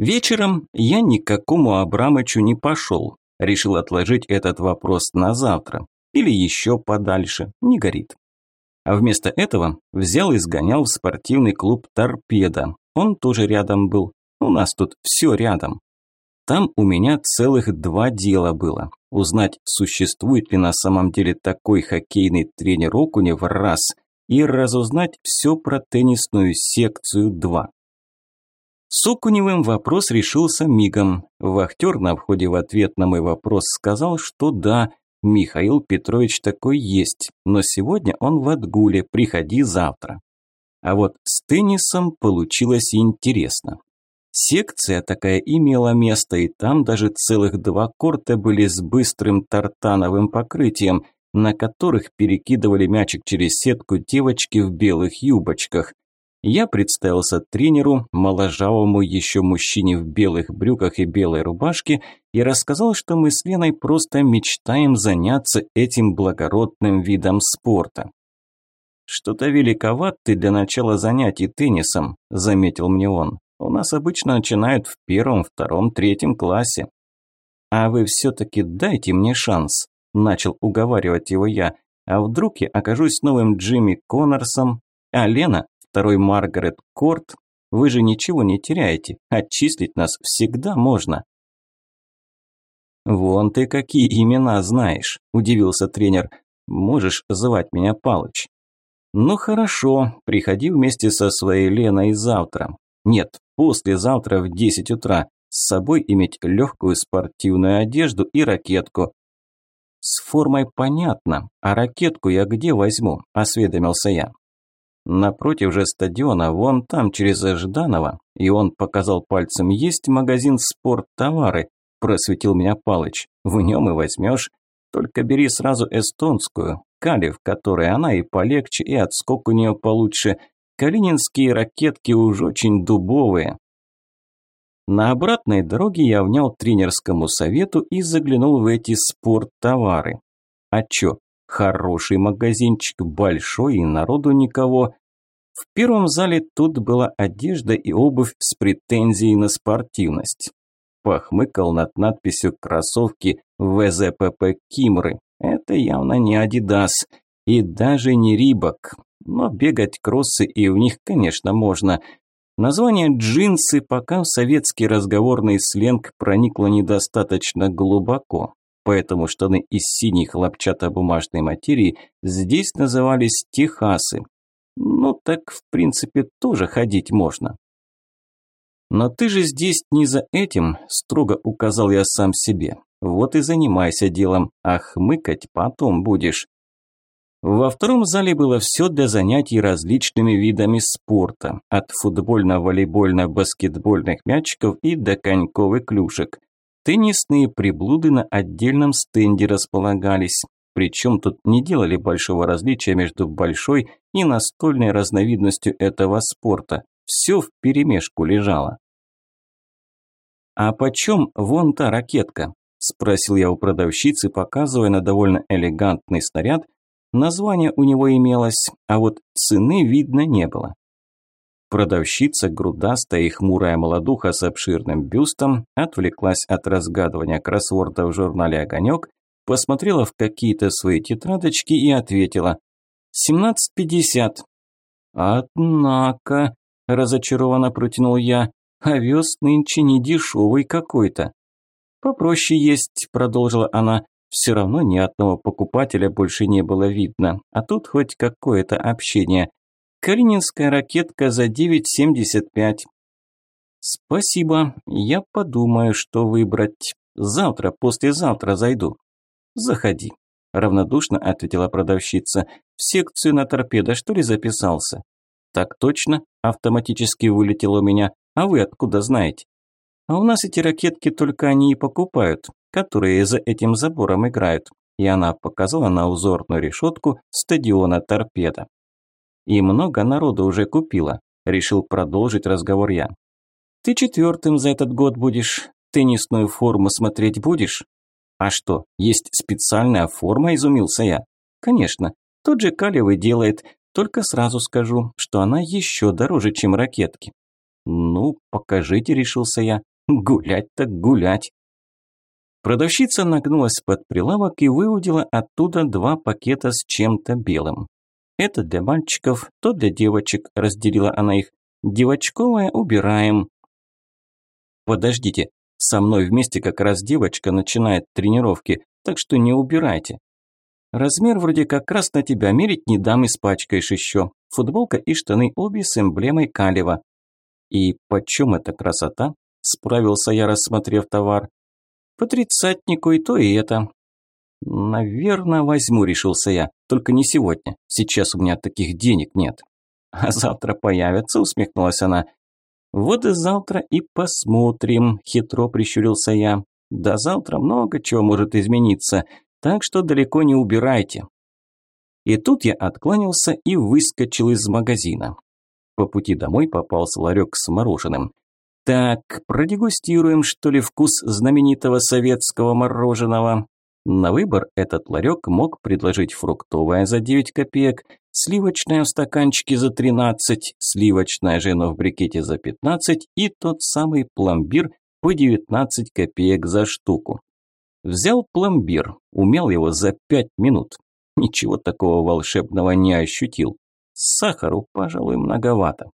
Вечером я ни к какому Абрамычу не пошел. Решил отложить этот вопрос на завтра. Или еще подальше, не горит. А вместо этого взял и сгонял в спортивный клуб «Торпеда». Он тоже рядом был. У нас тут все рядом. Там у меня целых два дела было. Узнать, существует ли на самом деле такой хоккейный тренер Окунев раз, и разузнать все про теннисную секцию 2. С Окуневым вопрос решился мигом. Вахтер на входе в ответ на мой вопрос сказал, что да, Михаил Петрович такой есть, но сегодня он в отгуле, приходи завтра. А вот с теннисом получилось интересно. Секция такая имела место, и там даже целых два корта были с быстрым тартановым покрытием, на которых перекидывали мячик через сетку девочки в белых юбочках. Я представился тренеру, моложавому еще мужчине в белых брюках и белой рубашке, и рассказал, что мы с Леной просто мечтаем заняться этим благородным видом спорта. «Что-то великоват ты для начала занятий теннисом», – заметил мне он. «У нас обычно начинают в первом, втором, третьем классе». «А вы все-таки дайте мне шанс», – начал уговаривать его я. «А вдруг я окажусь новым Джимми Коннорсом, а Лена второй Маргарет Корт, вы же ничего не теряете, отчислить нас всегда можно». «Вон ты какие имена знаешь», – удивился тренер. «Можешь звать меня Палыч». «Ну хорошо, приходи вместе со своей Леной завтра. Нет, послезавтра в 10 утра. С собой иметь легкую спортивную одежду и ракетку». «С формой понятно, а ракетку я где возьму?» – осведомился я. Напротив же стадиона, вон там, через Жданова, и он показал пальцем, есть магазин спорттовары, просветил меня Палыч. В нем и возьмешь. Только бери сразу эстонскую, кали в которой она и полегче, и отскок у нее получше. Калининские ракетки уж очень дубовые. На обратной дороге я внял тренерскому совету и заглянул в эти спорттовары. А чё, Хороший магазинчик, большой и народу никого. В первом зале тут была одежда и обувь с претензией на спортивность. Похмыкал над надписью «Кроссовки ВЗПП Кимры». Это явно не Адидас и даже не Рибок. Но бегать кроссы и в них, конечно, можно. Название «джинсы» пока в советский разговорный сленг проникло недостаточно глубоко поэтому штаны из синей хлопчатобумажной материи здесь назывались техасы. Ну так, в принципе, тоже ходить можно. Но ты же здесь не за этим, строго указал я сам себе. Вот и занимайся делом, а хмыкать потом будешь. Во втором зале было все для занятий различными видами спорта, от футбольно-волейбольно-баскетбольных мячиков и до коньковых клюшек. Теннисные приблуды на отдельном стенде располагались. Причем тут не делали большого различия между большой и настольной разновидностью этого спорта. Все вперемешку лежало. «А почем вон та ракетка?» – спросил я у продавщицы, показывая на довольно элегантный снаряд. Название у него имелось, а вот цены видно не было. Продавщица, грудастая и хмурая молодуха с обширным бюстом, отвлеклась от разгадывания кроссворда в журнале «Огонек», посмотрела в какие-то свои тетрадочки и ответила «Семнадцать пятьдесят». «Однако», – разочарованно протянул я, – «овес нынче не дешевый какой-то». «Попроще есть», – продолжила она, – «все равно ни одного покупателя больше не было видно, а тут хоть какое-то общение. Калининская ракетка за 9,75. Спасибо, я подумаю, что выбрать. Завтра, послезавтра зайду. Заходи. Равнодушно ответила продавщица. В секцию на торпедо, что ли, записался? Так точно, автоматически вылетело у меня. А вы откуда знаете? А у нас эти ракетки только они и покупают, которые за этим забором играют. И она показала на узорную решетку стадиона торпеда. И много народу уже купила. Решил продолжить разговор я. Ты четвертым за этот год будешь. Теннисную форму смотреть будешь? А что, есть специальная форма, изумился я. Конечно, тот же Калевый делает, только сразу скажу, что она еще дороже, чем ракетки. Ну, покажите, решился я. Гулять так гулять. Продавщица нагнулась под прилавок и выудила оттуда два пакета с чем-то белым. Это для мальчиков, то для девочек, разделила она их. Девочковое убираем. Подождите, со мной вместе как раз девочка начинает тренировки, так что не убирайте. Размер вроде как раз на тебя мерить не дам, испачкаешь еще. Футболка и штаны обе с эмблемой Калева. И почем эта красота? Справился я, рассмотрев товар. По тридцатнику и то, и это. Наверное, возьму, решился я. Только не сегодня. Сейчас у меня таких денег нет. А завтра появятся, усмехнулась она. Вот и завтра и посмотрим, хитро прищурился я. До завтра много чего может измениться, так что далеко не убирайте. И тут я откланялся и выскочил из магазина. По пути домой попался ларек с мороженым. Так, продегустируем, что ли, вкус знаменитого советского мороженого. На выбор этот ларек мог предложить фруктовое за 9 копеек, сливочное в стаканчике за 13, сливочное же, но в брикете за 15 и тот самый пломбир по 19 копеек за штуку. Взял пломбир, умел его за 5 минут. Ничего такого волшебного не ощутил. Сахару, пожалуй, многовато.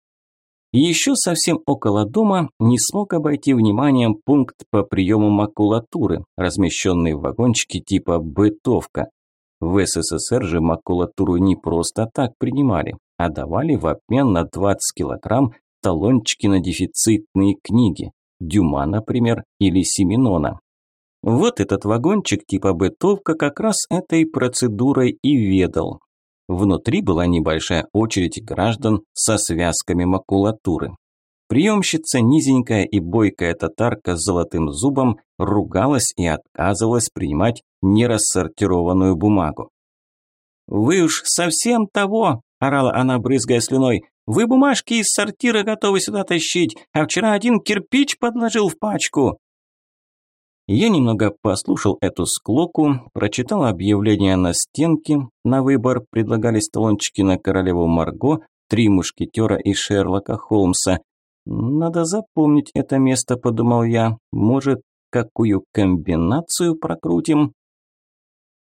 Еще совсем около дома не смог обойти вниманием пункт по приему макулатуры, размещенный в вагончике типа «бытовка». В СССР же макулатуру не просто так принимали, а давали в обмен на 20 килограмм талончики на дефицитные книги, Дюма, например, или Семенона. Вот этот вагончик типа бытовка как раз этой процедурой и ведал. Внутри была небольшая очередь граждан со связками макулатуры. Приемщица, низенькая и бойкая татарка с золотым зубом, ругалась и отказывалась принимать нерассортированную бумагу. «Вы уж совсем того!» – орала она, брызгая слюной. «Вы бумажки из сортира готовы сюда тащить, а вчера один кирпич подложил в пачку!» Я немного послушал эту склоку, прочитал объявление на стенке, на выбор предлагались талончики на королеву Марго, три мушкетера и Шерлока Холмса. Надо запомнить это место, подумал я, может, какую комбинацию прокрутим?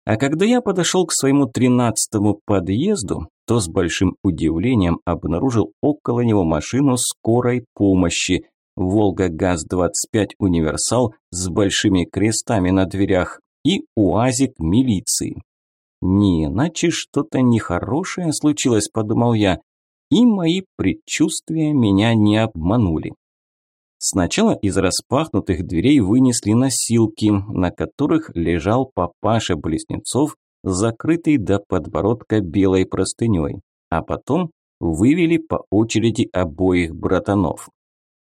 А когда я подошел к своему тринадцатому подъезду, то с большим удивлением обнаружил около него машину скорой помощи – Волга ГАЗ-25 Универсал с большими крестами на дверях и УАЗик милиции. Не иначе что-то нехорошее случилось, подумал я, и мои предчувствия меня не обманули. Сначала из распахнутых дверей вынесли носилки, на которых лежал папаша близнецов, закрытый до подбородка белой простыней, а потом вывели по очереди обоих братанов.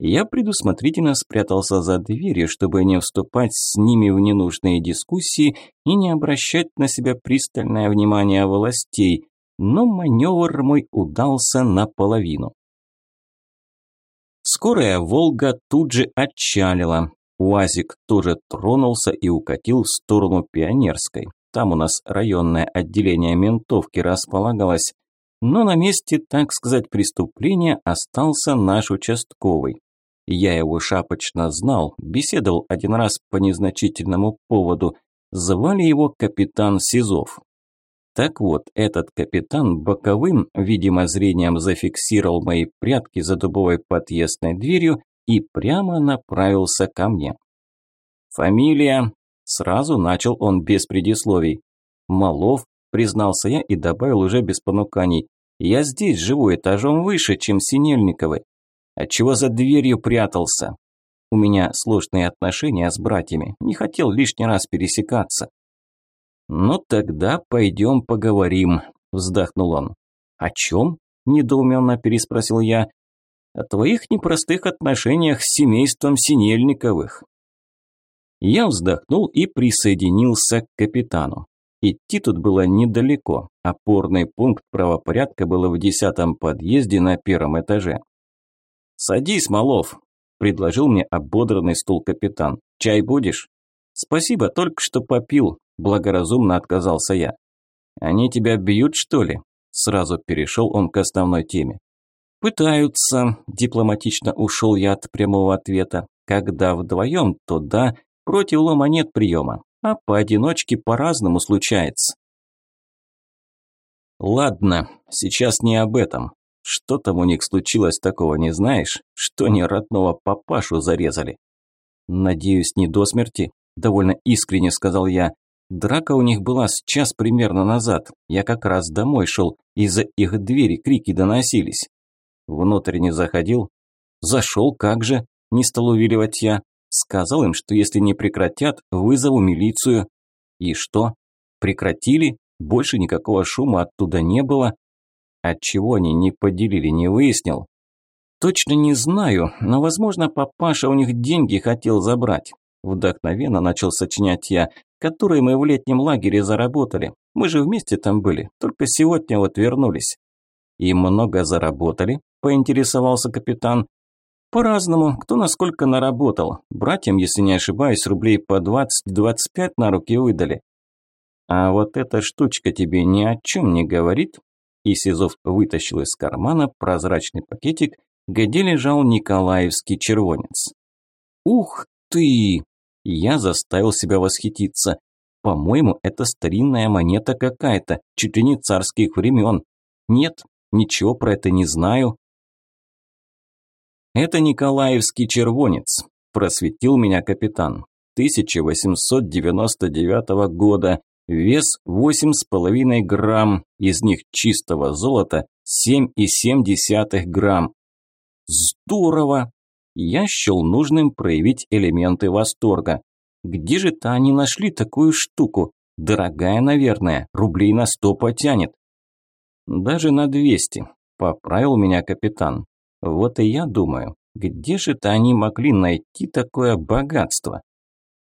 Я предусмотрительно спрятался за дверью, чтобы не вступать с ними в ненужные дискуссии и не обращать на себя пристальное внимание властей, но маневр мой удался наполовину. Скорая «Волга» тут же отчалила. УАЗик тоже тронулся и укатил в сторону Пионерской. Там у нас районное отделение ментовки располагалось. Но на месте, так сказать, преступления остался наш участковый. Я его шапочно знал, беседовал один раз по незначительному поводу. Звали его капитан Сизов. Так вот, этот капитан боковым, видимо, зрением зафиксировал мои прятки за дубовой подъездной дверью и прямо направился ко мне. «Фамилия?» Сразу начал он без предисловий. «Малов», признался я и добавил уже без понуканий. «Я здесь живу этажом выше, чем Синельниковы. Отчего за дверью прятался? У меня сложные отношения с братьями, не хотел лишний раз пересекаться. «Ну тогда пойдем поговорим», – вздохнул он. «О чем?» – недоуменно переспросил я. «О твоих непростых отношениях с семейством Синельниковых». Я вздохнул и присоединился к капитану. Идти тут было недалеко. Опорный пункт правопорядка был в десятом подъезде на первом этаже. «Садись, Малов», – предложил мне ободранный стул капитан. «Чай будешь?» «Спасибо, только что попил», – благоразумно отказался я. «Они тебя бьют, что ли?» Сразу перешел он к основной теме. «Пытаются», – дипломатично ушел я от прямого ответа. Когда вдвоем, то да, против лома нет приема, а поодиночке по-разному случается. Ладно, сейчас не об этом. Что там у них случилось такого, не знаешь? Что не родного папашу зарезали? Надеюсь, не до смерти, довольно искренне сказал я. Драка у них была с час примерно назад. Я как раз домой шел, из-за их двери крики доносились. Внутрь не заходил? Зашел, как же? Не стал увиливать я. Сказал им, что если не прекратят, вызову милицию. И что? Прекратили? Больше никакого шума оттуда не было. Отчего они не поделили, не выяснил. Точно не знаю, но, возможно, папаша у них деньги хотел забрать. Вдохновенно начал сочинять я, которые мы в летнем лагере заработали. Мы же вместе там были, только сегодня вот вернулись. И много заработали, поинтересовался капитан. По-разному, кто насколько наработал. Братьям, если не ошибаюсь, рублей по 20-25 на руки выдали. А вот эта штучка тебе ни о чем не говорит? И Сизов вытащил из кармана прозрачный пакетик, где лежал Николаевский червонец. Ух ты! Я заставил себя восхититься. По-моему, это старинная монета какая-то, чуть ли не царских времен. Нет, ничего про это не знаю. Это Николаевский червонец, просветил меня капитан. 1899 года, вес 8,5 грамм, из них чистого золота 7,7 грамм. Здорово! Я счел нужным проявить элементы восторга. Где же-то они нашли такую штуку? Дорогая, наверное, рублей на сто потянет. Даже на двести, поправил меня капитан. Вот и я думаю, где же-то они могли найти такое богатство?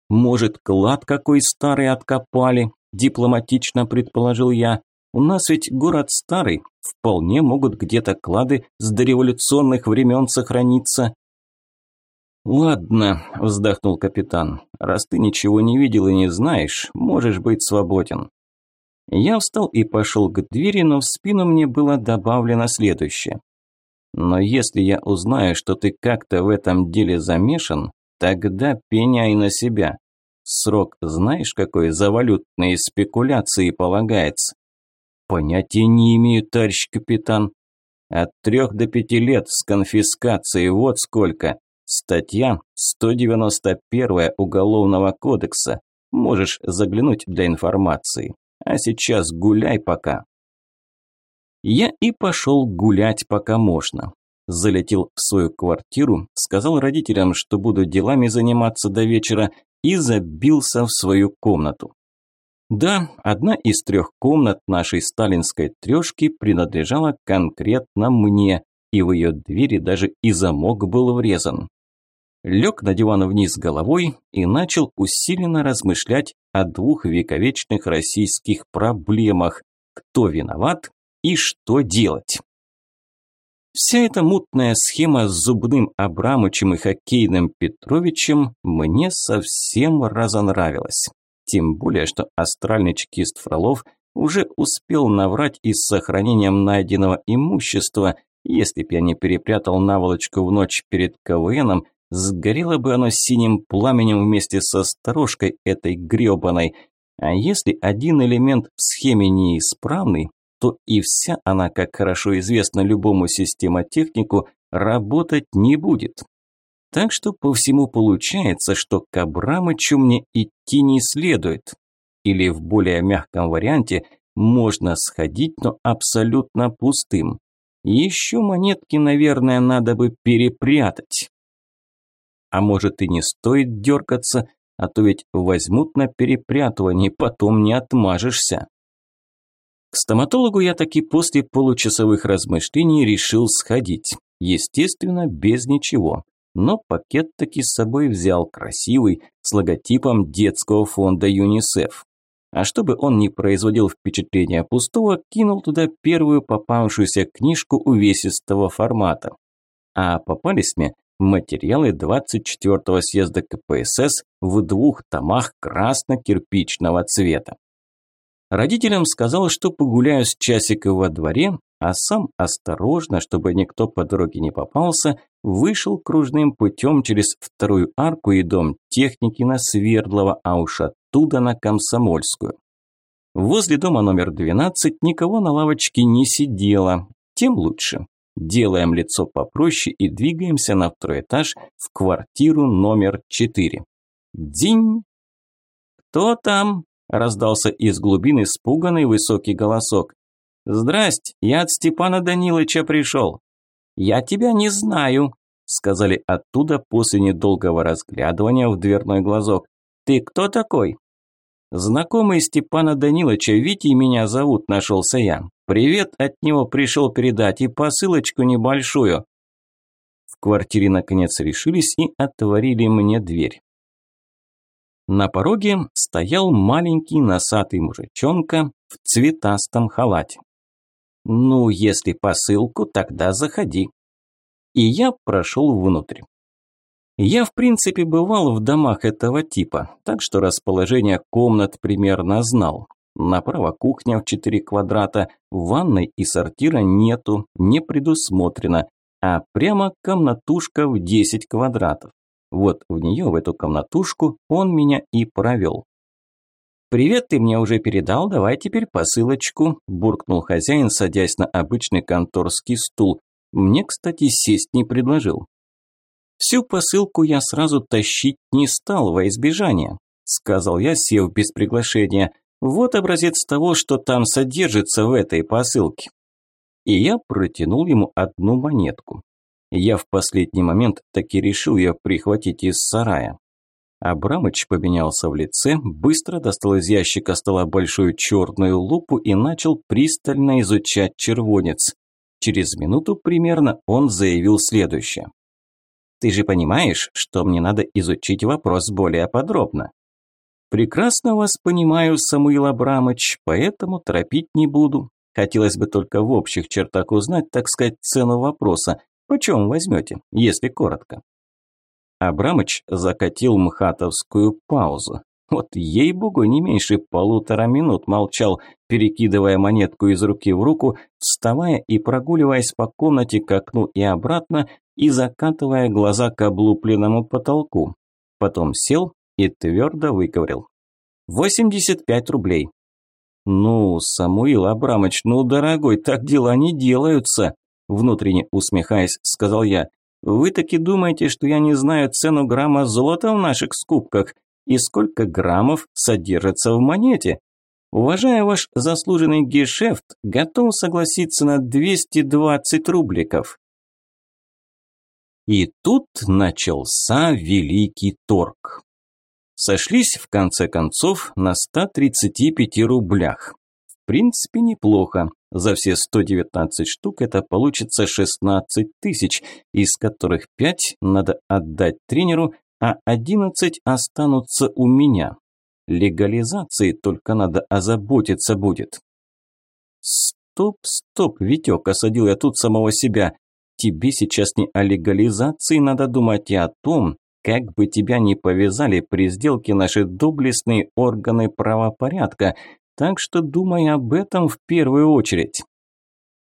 Может, клад какой старый откопали? Дипломатично предположил я. У нас ведь город старый, вполне могут где-то клады с дореволюционных времен сохраниться. «Ладно», – вздохнул капитан, – «раз ты ничего не видел и не знаешь, можешь быть свободен». Я встал и пошел к двери, но в спину мне было добавлено следующее. Но если я узнаю, что ты как-то в этом деле замешан, тогда пеняй на себя. Срок знаешь, какой за валютные спекуляции полагается? Понятия не имею, товарищ капитан. От трех до пяти лет с конфискацией, вот сколько. Статья 191 Уголовного кодекса. Можешь заглянуть для информации. А сейчас гуляй пока. Я и пошел гулять пока можно. Залетел в свою квартиру, сказал родителям, что буду делами заниматься до вечера, и забился в свою комнату. Да, одна из трех комнат нашей сталинской трешки принадлежала конкретно мне, и в ее двери даже и замок был врезан. Лег на диван вниз головой и начал усиленно размышлять о двух вековечных российских проблемах – кто виноват и что делать. Вся эта мутная схема с зубным Абрамычем и хоккейным Петровичем мне совсем разонравилась. Тем более, что астральный чекист Фролов уже успел наврать и с сохранением найденного имущества. Если б я не перепрятал наволочку в ночь перед КВНом, сгорело бы оно синим пламенем вместе со сторожкой этой гребаной. А если один элемент в схеме неисправный, то и вся она, как хорошо известно любому системотехнику, работать не будет. Так что по всему получается, что к Абрамычу мне идти не следует. Или в более мягком варианте можно сходить, но абсолютно пустым. Еще монетки, наверное, надо бы перепрятать. А может и не стоит дергаться, а то ведь возьмут на перепрятывание, потом не отмажешься. К стоматологу я таки после получасовых размышлений решил сходить. Естественно, без ничего. Но пакет таки с собой взял красивый, с логотипом детского фонда ЮНИСЕФ. А чтобы он не производил впечатления пустого, кинул туда первую попавшуюся книжку увесистого формата. А попались мне материалы 24-го съезда КПСС в двух томах красно-кирпичного цвета. Родителям сказал, что погуляю с часика во дворе, а сам осторожно, чтобы никто по дороге не попался, вышел кружным путем через вторую арку и дом техники на Свердлова, а уж оттуда на Комсомольскую. Возле дома номер 12 никого на лавочке не сидело, тем лучше. Делаем лицо попроще и двигаемся на второй этаж в квартиру номер 4. День! «Кто там?» – раздался из глубины испуганный высокий голосок. «Здрасте, я от Степана Данилыча пришел». «Я тебя не знаю», – сказали оттуда после недолгого разглядывания в дверной глазок. «Ты кто такой?» «Знакомый Степана Данилыча, Витей меня зовут, нашелся я. Привет от него пришел передать и посылочку небольшую». В квартире наконец решились и отворили мне дверь. На пороге стоял маленький носатый мужичонка в цветастом халате. «Ну, если посылку, тогда заходи». И я прошел внутрь. Я, в принципе, бывал в домах этого типа, так что расположение комнат примерно знал. Направо кухня в 4 квадрата, ванной и сортира нету, не предусмотрено, а прямо комнатушка в 10 квадратов. Вот в нее, в эту комнатушку, он меня и провел. «Привет ты мне уже передал, давай теперь посылочку», – буркнул хозяин, садясь на обычный конторский стул. Мне, кстати, сесть не предложил. Всю посылку я сразу тащить не стал во избежание, сказал я, сев без приглашения. Вот образец того, что там содержится в этой посылке. И я протянул ему одну монетку. Я в последний момент таки решил ее прихватить из сарая. Абрамыч поменялся в лице, быстро достал из ящика стола большую черную лупу и начал пристально изучать червонец. Через минуту примерно он заявил следующее. «Ты же понимаешь, что мне надо изучить вопрос более подробно?» «Прекрасно вас понимаю, Самуил Абрамыч, поэтому торопить не буду. Хотелось бы только в общих чертах узнать, так сказать, цену вопроса. Почем возьмете, если коротко?» Абрамыч закатил мхатовскую паузу. Вот ей-богу, не меньше полутора минут молчал, перекидывая монетку из руки в руку, вставая и прогуливаясь по комнате к окну и обратно, и закатывая глаза к облупленному потолку. Потом сел и твердо выговорил. «85 рублей». «Ну, Самуил Абрамович, ну, дорогой, так дела не делаются», внутренне усмехаясь, сказал я. Вы таки думаете, что я не знаю цену грамма золота в наших скупках и сколько граммов содержится в монете? Уважая ваш заслуженный гешефт, готов согласиться на 220 рубликов. И тут начался великий торг. Сошлись в конце концов на 135 рублях принципе, неплохо. За все 119 штук это получится 16 тысяч, из которых 5 надо отдать тренеру, а 11 останутся у меня. Легализации только надо озаботиться будет. Стоп, стоп, Витек, осадил я тут самого себя. Тебе сейчас не о легализации надо думать, и о том, как бы тебя не повязали при сделке наши доблестные органы правопорядка, так что думай об этом в первую очередь.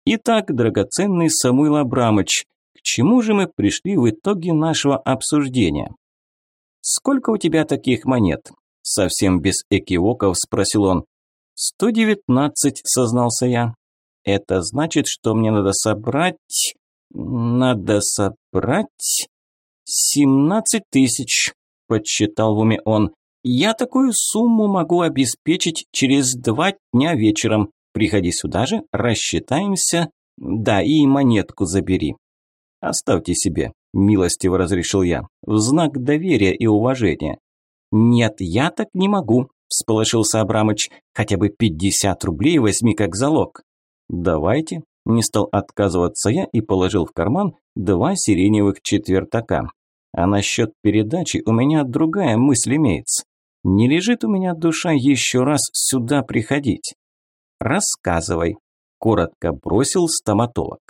Итак, драгоценный Самуил Абрамович, к чему же мы пришли в итоге нашего обсуждения? «Сколько у тебя таких монет?» Совсем без экивоков спросил он. «Сто девятнадцать», сознался я. «Это значит, что мне надо собрать... Надо собрать... семнадцать тысяч», подсчитал в уме он. Я такую сумму могу обеспечить через два дня вечером. Приходи сюда же, рассчитаемся. Да, и монетку забери. Оставьте себе, милостиво разрешил я, в знак доверия и уважения. Нет, я так не могу, всполошился Абрамыч. Хотя бы пятьдесят рублей возьми как залог. Давайте, не стал отказываться я и положил в карман два сиреневых четвертака. А насчет передачи у меня другая мысль имеется. Не лежит у меня душа еще раз сюда приходить. Рассказывай, коротко бросил стоматолог.